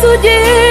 sujeira